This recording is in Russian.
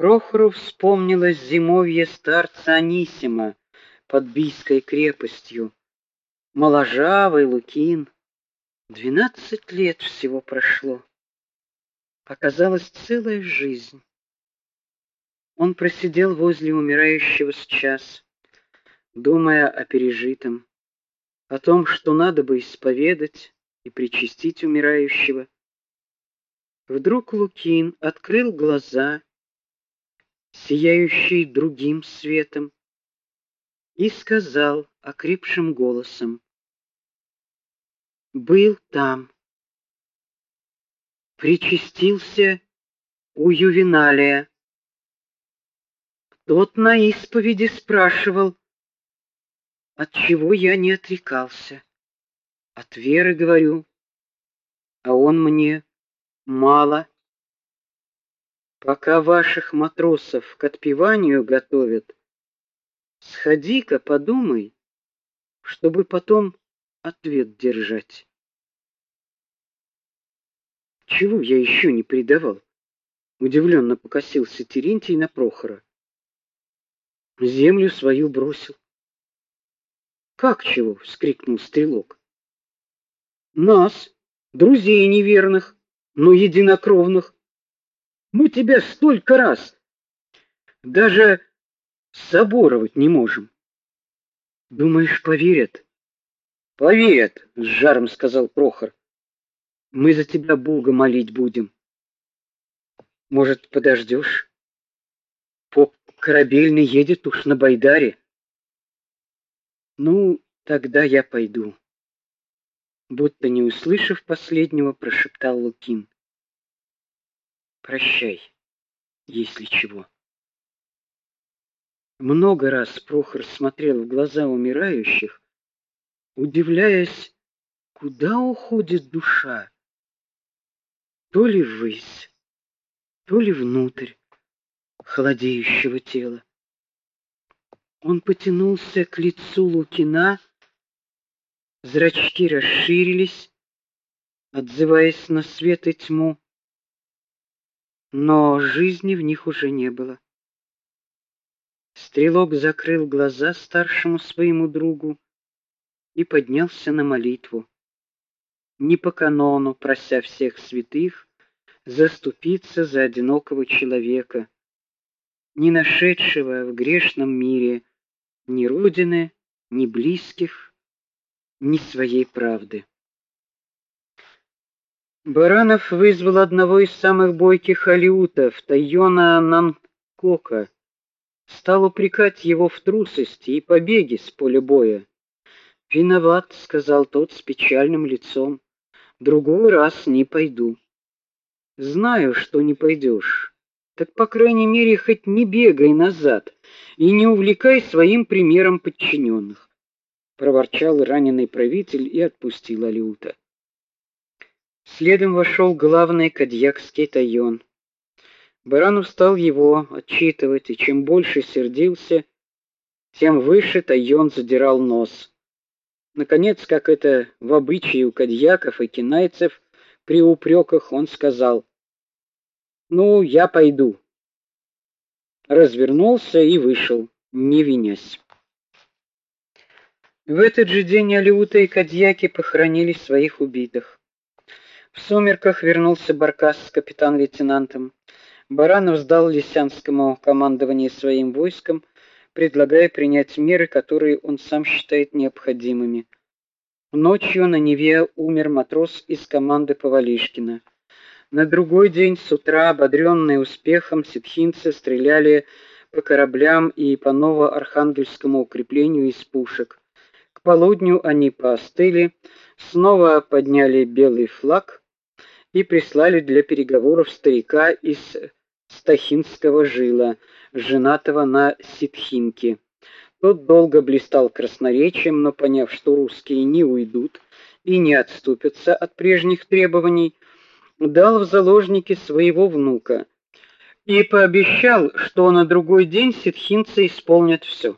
Прохору вспомнилось зимовье старца Анисима под Бийской крепостью. Моложавый Лукин. Двенадцать лет всего прошло. Оказалась целая жизнь. Он просидел возле умирающего с час, думая о пережитом, о том, что надо бы исповедать и причастить умирающего. Вдруг Лукин открыл глаза, сияющие другим светом, и сказал окрепшим голосом: "Был там, причастился у Ювеналия. Тот на исповеди спрашивал, от чего я не отрекался. От веры говорю, а он мне мало. Пока ваших матросов к отпеванию готовят, сходи-ка подумай, чтобы потом ответ держать. Чего я еще не предавал? Удивленно покосился Терентий на Прохора. Землю свою бросил. Как чего? вскрикнул стрелок. Нас, друзей неверных, но единокровных. Мы тебя столько раз даже соборовать не можем. Думаешь, поверят? Поверят, с жаром сказал Прохор. Мы за тебя Бога молить будем. Может, подождешь? Поп корабельный едет уж на Байдаре. Ну, тогда я пойду. Будто не услышав последнего, прошептал Лукин. Прощай, если чего. Много раз Прохор смотрел в глаза умирающих, удивляясь, куда уходит душа то ли ввысь, то ли внутрь холодеющего тела. Он потянулся к лицу Лукина, зрачки расширились, отзываясь на свет и тьму, но жизни в них уже не было. Стрелок закрыл глаза старшему своему другу и поднялся на молитву не по канону, прося всех святых заступиться за одинокого человека, не нашедшего в грешном мире ни родины, ни близких, ни своей правды. Баранов вызвал одного из самых бойких алиутов, Тайона Нанкока, стал упрекать его в трусости и побеге с поля боя. "Виноват", сказал тот с печальным лицом. Другой раз не пойду. Знаю, что не пойдешь. Так по крайней мере хоть не бегай назад и не увлекай своим примером подчиненных. проворчал раненый правитель и отпустил Алиута. Следом вошел главный кадьякский тайон. Баранов стал его отчитывать, и чем больше сердился, тем выше тайон задирал нос. Наконец, как это в обычае у кадьяков и кинайцев, при упреках он сказал: "Ну, я пойду". Развернулся и вышел, не винясь. В этот же день Алиута и кадьяки похоронили своих убитых. В сумерках вернулся Баркас с капитан-лейтенантом. Баранов сдал Лисянскому командование своим войском предлагая принять меры, которые он сам считает необходимыми. Ночью на Неве умер матрос из команды Повалишкина. На другой день с утра, ободренные успехом, ситхинцы стреляли по кораблям и по Новоархангельскому укреплению из пушек. К полудню они поостыли, снова подняли белый флаг и прислали для переговоров старика из Стахинского жила, женатого на Ситхинке. Тот долго блистал красноречием, но поняв, что русские не уйдут и не отступятся от прежних требований, дал в заложники своего внука и пообещал, что на другой день ситхинцы исполнят все.